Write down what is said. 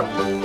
Woo!